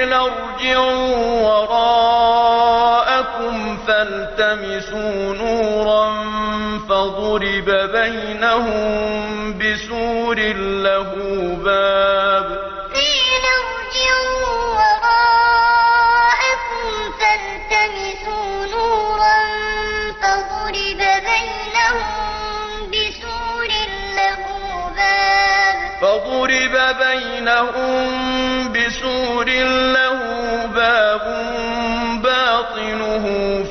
قيل ارجعوا وراءكم فالتمسوا نورا فضرب بينهم بسور له باب قيل ارجعوا وراءكم فالتمسوا نورا فضرب بينهم بسور له باب فضرب بينهم باطنه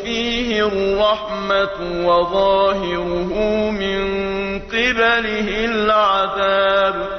فيه الرحمة وظاهره من قبله العذاب.